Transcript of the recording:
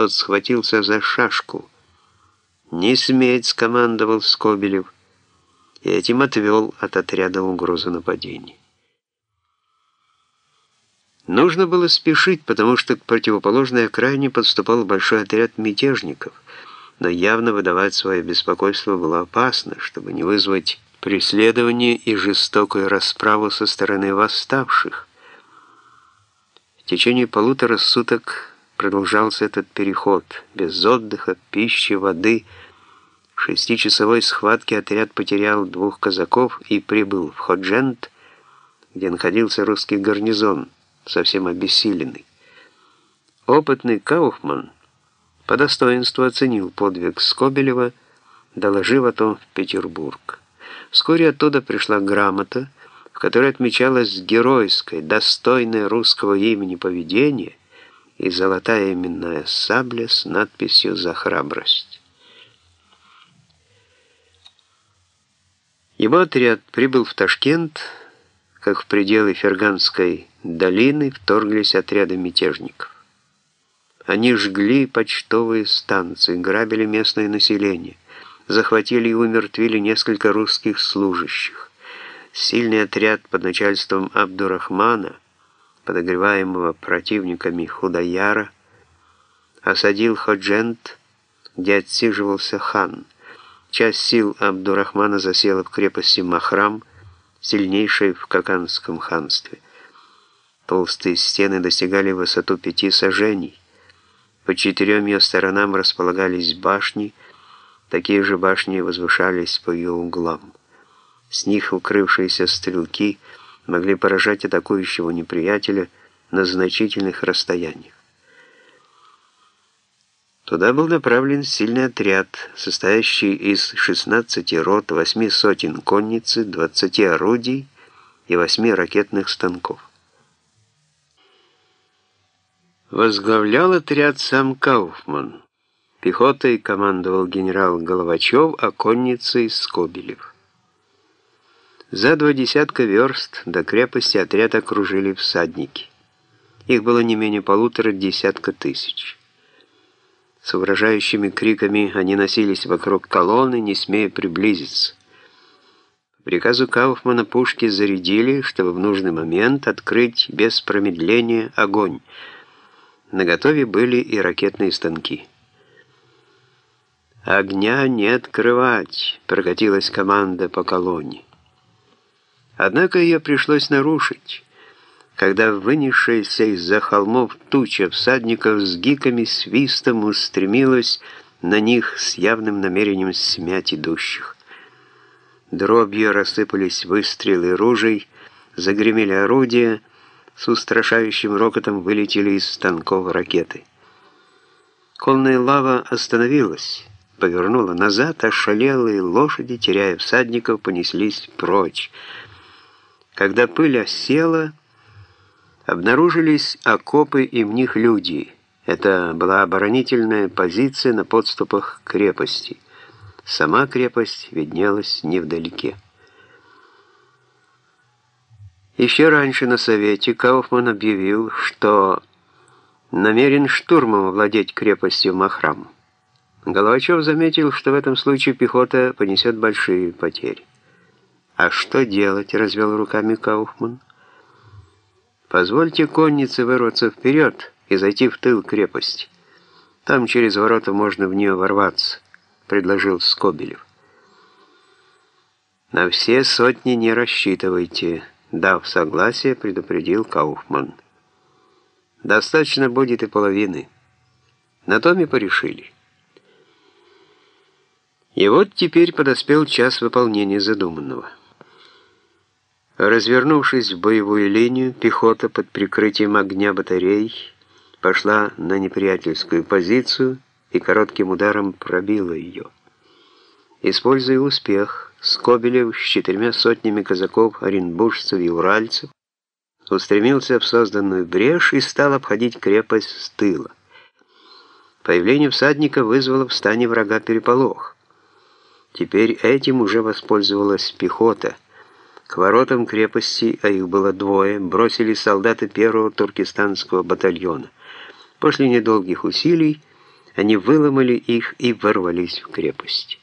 тот схватился за шашку. «Не сметь!» — скомандовал Скобелев, и этим отвел от отряда угрозу нападения. Нужно было спешить, потому что к противоположной окраине подступал большой отряд мятежников, но явно выдавать свое беспокойство было опасно, чтобы не вызвать преследование и жестокую расправу со стороны восставших. В течение полутора суток продолжался этот переход, без отдыха, пищи, воды. В шестичасовой схватке отряд потерял двух казаков и прибыл в Ходжент, где находился русский гарнизон, совсем обессиленный. Опытный Кауфман по достоинству оценил подвиг Скобелева, доложив о том в Петербург. Вскоре оттуда пришла грамота, в которой отмечалось геройское, достойное русского имени поведение и золотая именная сабля с надписью «За храбрость». Его отряд прибыл в Ташкент, как в пределы Ферганской долины вторглись отряды мятежников. Они жгли почтовые станции, грабили местное население, захватили и умертвили несколько русских служащих. Сильный отряд под начальством Абдурахмана – подогреваемого противниками Худаяра, осадил Ходжент, где отсиживался хан. Часть сил Абдурахмана засела в крепости Махрам, сильнейшей в Каканском ханстве. Толстые стены достигали высоту пяти сажений. По четырем ее сторонам располагались башни, такие же башни возвышались по ее углам. С них укрывшиеся стрелки – могли поражать атакующего неприятеля на значительных расстояниях. Туда был направлен сильный отряд, состоящий из 16 рот, 8 сотен конницы, 20 орудий и 8 ракетных станков. Возглавлял отряд сам Кауфман. Пехотой командовал генерал Головачев, а конницей Скобелев. За два десятка верст до крепости отряд окружили всадники. Их было не менее полутора десятка тысяч. С угрожающими криками они носились вокруг колонны, не смея приблизиться. По приказу Кауфмана пушки зарядили, чтобы в нужный момент открыть без промедления огонь. На готове были и ракетные станки. «Огня не открывать!» — прокатилась команда по колонне. Однако ее пришлось нарушить, когда вынесшаяся из-за холмов туча всадников с гиками свистом устремилась на них с явным намерением смять идущих. Дробью рассыпались выстрелы ружей, загремели орудия, с устрашающим рокотом вылетели из станков ракеты. Конная лава остановилась, повернула назад, а шалелые лошади, теряя всадников, понеслись прочь. Когда пыль осела, обнаружились окопы и в них люди. Это была оборонительная позиция на подступах к крепости. Сама крепость виднелась невдалеке. Еще раньше на совете Кауфман объявил, что намерен штурмом овладеть крепостью Махрам. Головачев заметил, что в этом случае пехота понесет большие потери. «А что делать?» — развел руками Кауфман. «Позвольте коннице вырваться вперед и зайти в тыл крепости. Там через ворота можно в нее ворваться», — предложил Скобелев. «На все сотни не рассчитывайте», — дав согласие, предупредил Кауфман. «Достаточно будет и половины. На том и порешили». И вот теперь подоспел час выполнения задуманного. Развернувшись в боевую линию, пехота под прикрытием огня батарей пошла на неприятельскую позицию и коротким ударом пробила ее. Используя успех, Скобелев с четырьмя сотнями казаков, оренбуржцев и уральцев устремился в созданную брешь и стал обходить крепость с тыла. Появление всадника вызвало в стане врага переполох. Теперь этим уже воспользовалась пехота – к воротам крепости, а их было двое, бросились солдаты первого туркестанского батальона. После недолгих усилий Они выломали их и ворвались в крепость.